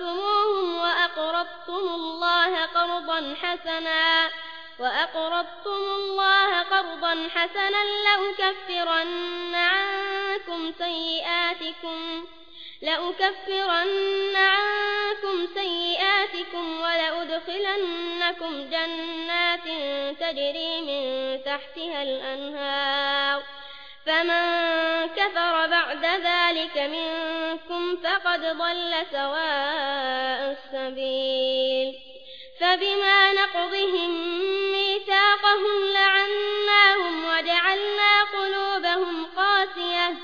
وعزرتموهم وأقرضتم الله قرضا حسنا وأقرضتم الله قرضا حسنا لأكفرن عنكم سيئاتكم لأكفرن عنكم سيئاتكم ولأدخلنكم جنات تجري من تحتها الأنهار. فمن كفر بعد ذلك منكم فقد ضل سواء السبيل. فبما نقضهم ميثاقهم لعناهم وجعلنا قلوبهم قاسية.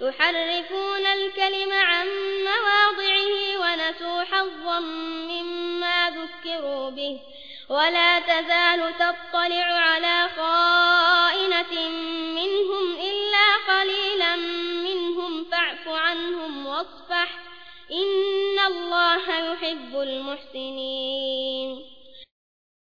يحرفون الكلم عن مواضعه ونسوا حظا مما ذكروا به. ولا تزال تطلع على خائنة عنهم واصفح إن الله يحب المحسنين